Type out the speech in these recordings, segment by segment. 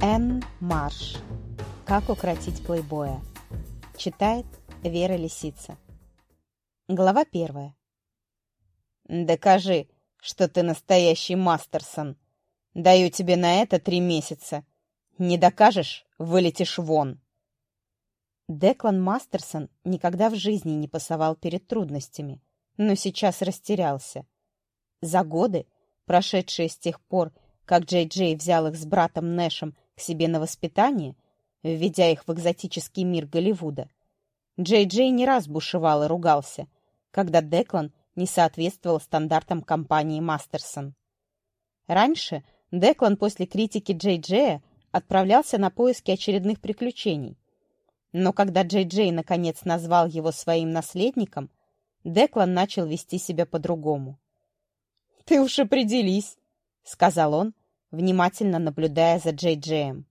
Н. Марш. Как укротить плейбоя. Читает Вера Лисица. Глава первая. «Докажи, что ты настоящий Мастерсон. Даю тебе на это три месяца. Не докажешь — вылетишь вон». Деклан Мастерсон никогда в жизни не пасовал перед трудностями, но сейчас растерялся. За годы, прошедшие с тех пор, как Джей Джей взял их с братом Нэшем к себе на воспитание, введя их в экзотический мир Голливуда, Джей Джей не раз бушевал и ругался, когда Деклан не соответствовал стандартам компании Мастерсон. Раньше Деклан после критики Джей Джея отправлялся на поиски очередных приключений, но когда Джей Джей наконец назвал его своим наследником, Деклан начал вести себя по-другому. «Ты уж определись», — сказал он, внимательно наблюдая за Джей Джеем.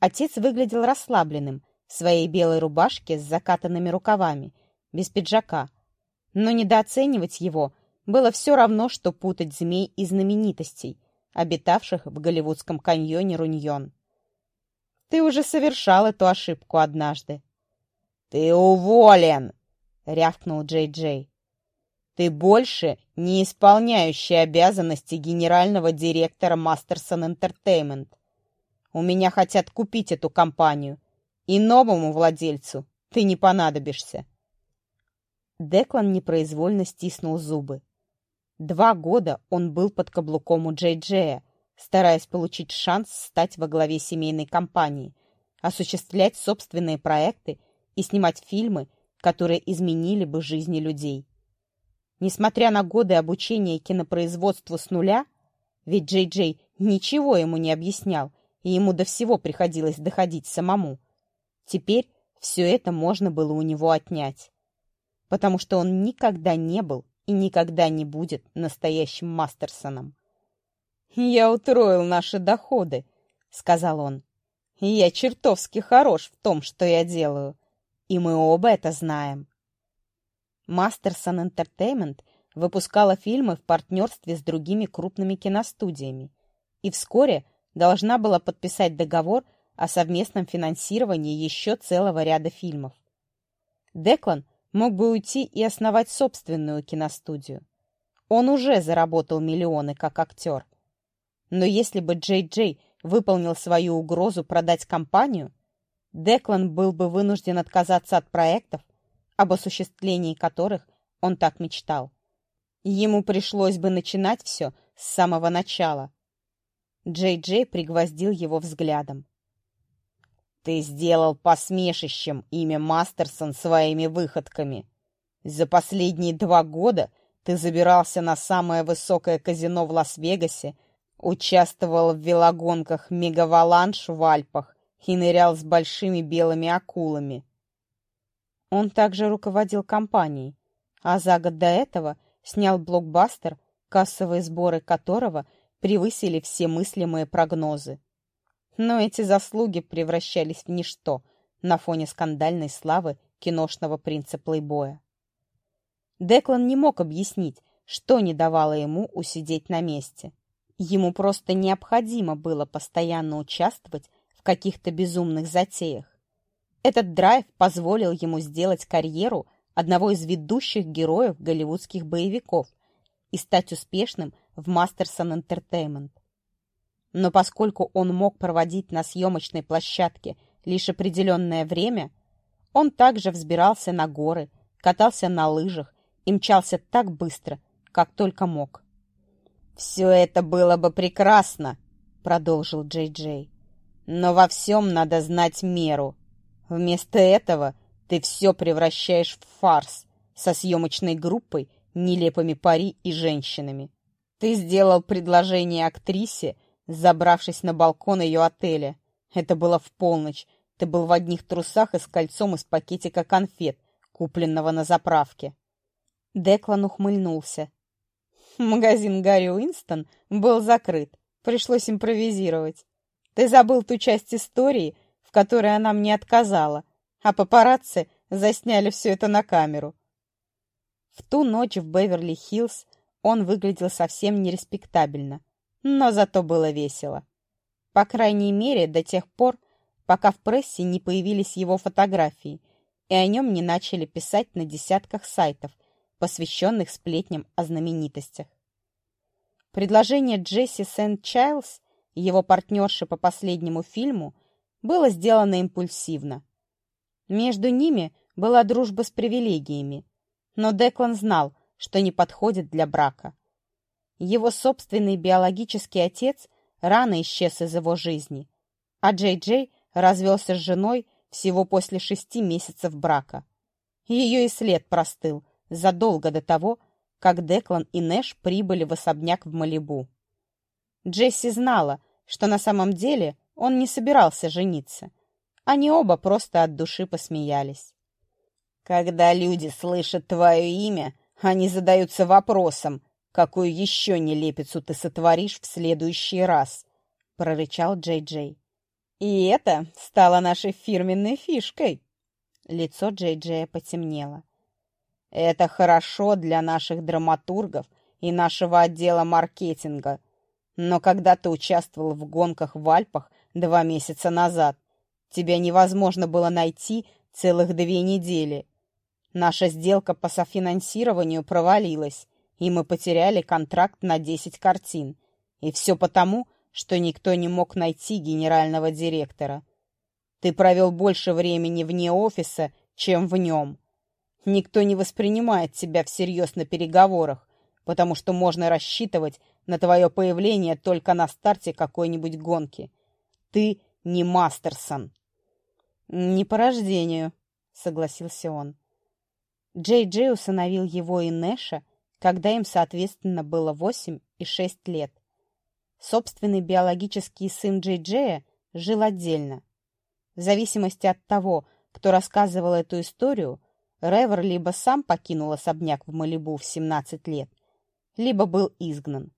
Отец выглядел расслабленным в своей белой рубашке с закатанными рукавами, без пиджака, но недооценивать его было все равно, что путать змей и знаменитостей, обитавших в голливудском каньоне Руньон. Ты уже совершал эту ошибку однажды. «Ты уволен!» — рявкнул Джей Джей. «Ты больше не исполняющий обязанности генерального директора Мастерсон Entertainment. У меня хотят купить эту компанию, и новому владельцу ты не понадобишься». Деклан непроизвольно стиснул зубы. Два года он был под каблуком у Джей Джея, стараясь получить шанс стать во главе семейной компании, осуществлять собственные проекты и снимать фильмы, которые изменили бы жизни людей. Несмотря на годы обучения кинопроизводству с нуля, ведь Джей Джей ничего ему не объяснял, и ему до всего приходилось доходить самому, теперь все это можно было у него отнять, потому что он никогда не был и никогда не будет настоящим Мастерсоном. «Я утроил наши доходы», — сказал он. «Я чертовски хорош в том, что я делаю, и мы оба это знаем». Мастерсон Entertainment выпускала фильмы в партнерстве с другими крупными киностудиями и вскоре должна была подписать договор о совместном финансировании еще целого ряда фильмов. Деклан мог бы уйти и основать собственную киностудию. Он уже заработал миллионы как актер. Но если бы Джей Джей выполнил свою угрозу продать компанию, Деклан был бы вынужден отказаться от проектов, об осуществлении которых он так мечтал. Ему пришлось бы начинать все с самого начала. Джей Джей пригвоздил его взглядом. «Ты сделал посмешищем имя Мастерсон своими выходками. За последние два года ты забирался на самое высокое казино в Лас-Вегасе Участвовал в велогонках Мегаваланш в Альпах и нырял с большими белыми акулами. Он также руководил компанией, а за год до этого снял блокбастер, кассовые сборы которого превысили все мыслимые прогнозы. Но эти заслуги превращались в ничто на фоне скандальной славы киношного принца Плейбоя. Деклан не мог объяснить, что не давало ему усидеть на месте. Ему просто необходимо было постоянно участвовать в каких-то безумных затеях. Этот драйв позволил ему сделать карьеру одного из ведущих героев голливудских боевиков и стать успешным в Мастерсон Entertainment. Но поскольку он мог проводить на съемочной площадке лишь определенное время, он также взбирался на горы, катался на лыжах и мчался так быстро, как только мог. «Все это было бы прекрасно», — продолжил Джей Джей. «Но во всем надо знать меру. Вместо этого ты все превращаешь в фарс со съемочной группой, нелепыми пари и женщинами. Ты сделал предложение актрисе, забравшись на балкон ее отеля. Это было в полночь. Ты был в одних трусах и с кольцом из пакетика конфет, купленного на заправке». Деклан ухмыльнулся. Магазин Гарри Уинстон был закрыт. Пришлось импровизировать. Ты забыл ту часть истории, в которой она мне отказала, а папарацци засняли все это на камеру. В ту ночь в Беверли-Хиллз он выглядел совсем нереспектабельно, но зато было весело. По крайней мере, до тех пор, пока в прессе не появились его фотографии, и о нем не начали писать на десятках сайтов, посвященных сплетням о знаменитостях. Предложение Джесси Сент-Чайлз, его партнерши по последнему фильму, было сделано импульсивно. Между ними была дружба с привилегиями, но Деклан знал, что не подходит для брака. Его собственный биологический отец рано исчез из его жизни, а Джей Джей развелся с женой всего после шести месяцев брака. Ее и след простыл задолго до того, как Деклан и Нэш прибыли в особняк в Малибу. Джесси знала, что на самом деле он не собирался жениться. Они оба просто от души посмеялись. «Когда люди слышат твое имя, они задаются вопросом, какую еще нелепицу ты сотворишь в следующий раз», — прорычал Джей-Джей. «И это стало нашей фирменной фишкой». Лицо Джей-Джея потемнело. «Это хорошо для наших драматургов и нашего отдела маркетинга. Но когда ты участвовал в гонках в Альпах два месяца назад, тебя невозможно было найти целых две недели. Наша сделка по софинансированию провалилась, и мы потеряли контракт на 10 картин. И все потому, что никто не мог найти генерального директора. Ты провел больше времени вне офиса, чем в нем. Никто не воспринимает тебя всерьез на переговорах, потому что можно рассчитывать на твое появление только на старте какой-нибудь гонки. Ты не Мастерсон. «Не по рождению», — согласился он. Джей Джей усыновил его и Нэша, когда им, соответственно, было восемь и шесть лет. Собственный биологический сын Джей Джея жил отдельно. В зависимости от того, кто рассказывал эту историю, Ревер либо сам покинул особняк в Малибу в 17 лет, либо был изгнан.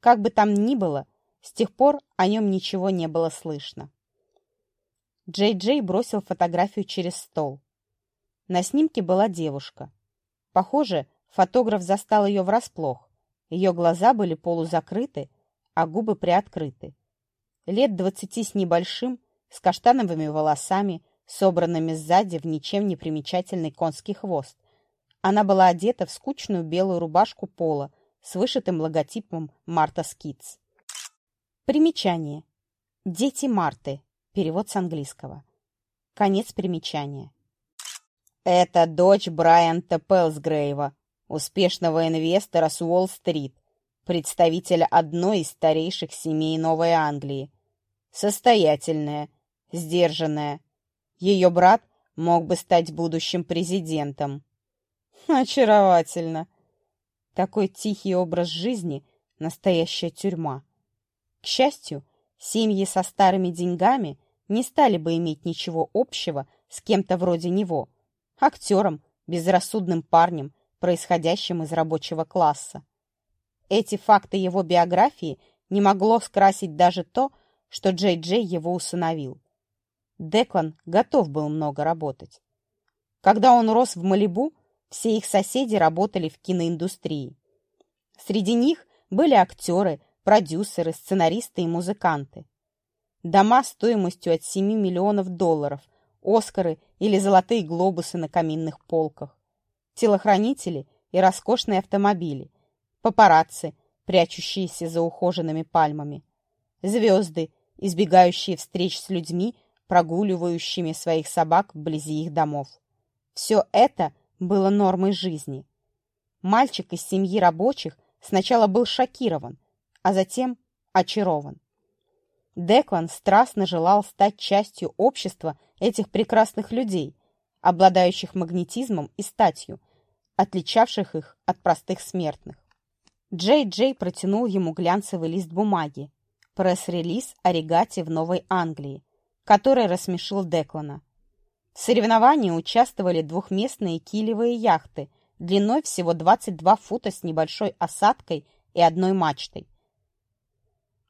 Как бы там ни было, с тех пор о нем ничего не было слышно. Джей Джей бросил фотографию через стол. На снимке была девушка. Похоже, фотограф застал ее врасплох. Ее глаза были полузакрыты, а губы приоткрыты. Лет двадцати с небольшим, с каштановыми волосами, собранными сзади в ничем не примечательный конский хвост. Она была одета в скучную белую рубашку поло с вышитым логотипом «Martha's Kids». Примечание. «Дети Марты». Перевод с английского. Конец примечания. Это дочь Брайанта Пелсгрейва, успешного инвестора с Уолл-стрит, представителя одной из старейших семей Новой Англии. Состоятельная, сдержанная. Ее брат мог бы стать будущим президентом. Очаровательно. Такой тихий образ жизни — настоящая тюрьма. К счастью, семьи со старыми деньгами не стали бы иметь ничего общего с кем-то вроде него, актером, безрассудным парнем, происходящим из рабочего класса. Эти факты его биографии не могло скрасить даже то, что Джей Джей его усыновил. Деклан готов был много работать. Когда он рос в Малибу, все их соседи работали в киноиндустрии. Среди них были актеры, продюсеры, сценаристы и музыканты. Дома стоимостью от 7 миллионов долларов, Оскары или золотые глобусы на каминных полках, телохранители и роскошные автомобили, папарацци, прячущиеся за ухоженными пальмами, звезды, избегающие встреч с людьми, прогуливающими своих собак вблизи их домов. Все это было нормой жизни. Мальчик из семьи рабочих сначала был шокирован, а затем очарован. Деклан страстно желал стать частью общества этих прекрасных людей, обладающих магнетизмом и статью, отличавших их от простых смертных. Джей Джей протянул ему глянцевый лист бумаги, пресс-релиз о регате в Новой Англии, который рассмешил Деклана. В соревновании участвовали двухместные килевые яхты длиной всего 22 фута с небольшой осадкой и одной мачтой.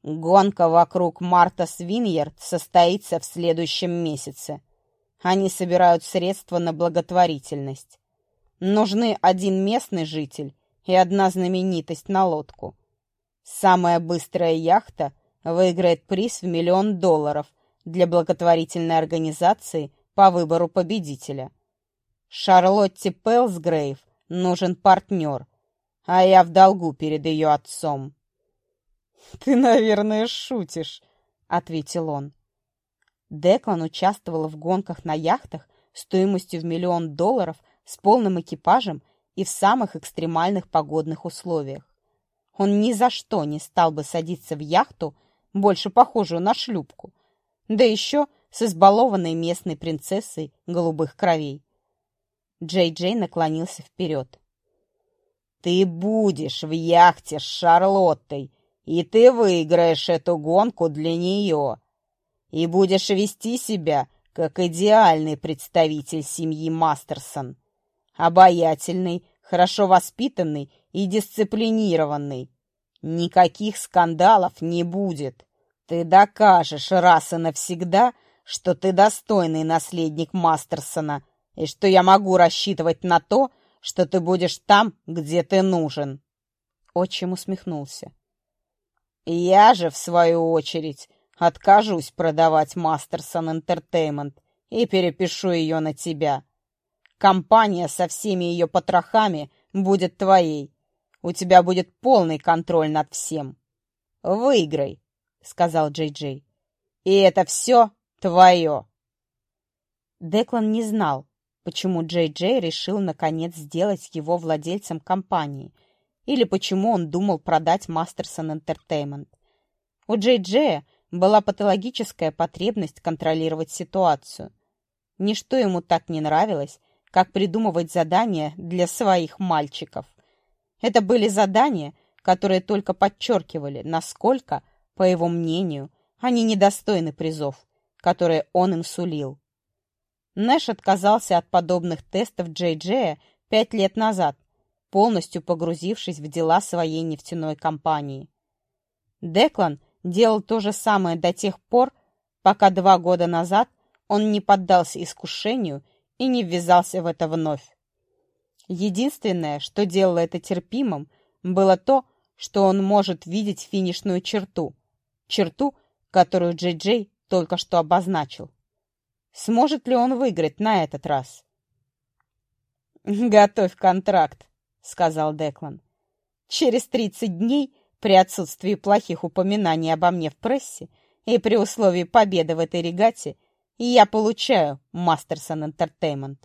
Гонка вокруг Марта Свиньерд состоится в следующем месяце. Они собирают средства на благотворительность. Нужны один местный житель и одна знаменитость на лодку. Самая быстрая яхта выиграет приз в миллион долларов для благотворительной организации по выбору победителя. Шарлотте Пелсгрейв нужен партнер, а я в долгу перед ее отцом. «Ты, наверное, шутишь», — ответил он. Деклан участвовал в гонках на яхтах стоимостью в миллион долларов с полным экипажем и в самых экстремальных погодных условиях. Он ни за что не стал бы садиться в яхту, больше похожую на шлюпку, да еще с избалованной местной принцессой голубых кровей. Джей-Джей наклонился вперед. «Ты будешь в яхте с Шарлоттой, и ты выиграешь эту гонку для нее, и будешь вести себя, как идеальный представитель семьи Мастерсон, обаятельный, хорошо воспитанный и дисциплинированный. Никаких скандалов не будет. Ты докажешь раз и навсегда, что ты достойный наследник Мастерсона и что я могу рассчитывать на то, что ты будешь там, где ты нужен. Отчим усмехнулся. Я же, в свою очередь, откажусь продавать Мастерсон Entertainment и перепишу ее на тебя. Компания со всеми ее потрохами будет твоей. У тебя будет полный контроль над всем. Выиграй, — сказал Джей Джей. И это все твое. Деклан не знал, почему Джей Джей решил наконец сделать его владельцем компании — или почему он думал продать Мастерсон Entertainment. У Джей Джея была патологическая потребность контролировать ситуацию. Ничто ему так не нравилось, как придумывать задания для своих мальчиков. Это были задания, которые только подчеркивали, насколько, по его мнению, они недостойны призов, которые он им сулил. Нэш отказался от подобных тестов Джей Джея пять лет назад, полностью погрузившись в дела своей нефтяной компании. Деклан делал то же самое до тех пор, пока два года назад он не поддался искушению и не ввязался в это вновь. Единственное, что делало это терпимым, было то, что он может видеть финишную черту, черту, которую Джей-Джей только что обозначил. Сможет ли он выиграть на этот раз? «Готовь контракт», — сказал Деклан. «Через тридцать дней, при отсутствии плохих упоминаний обо мне в прессе и при условии победы в этой регате, я получаю Мастерсон Entertainment».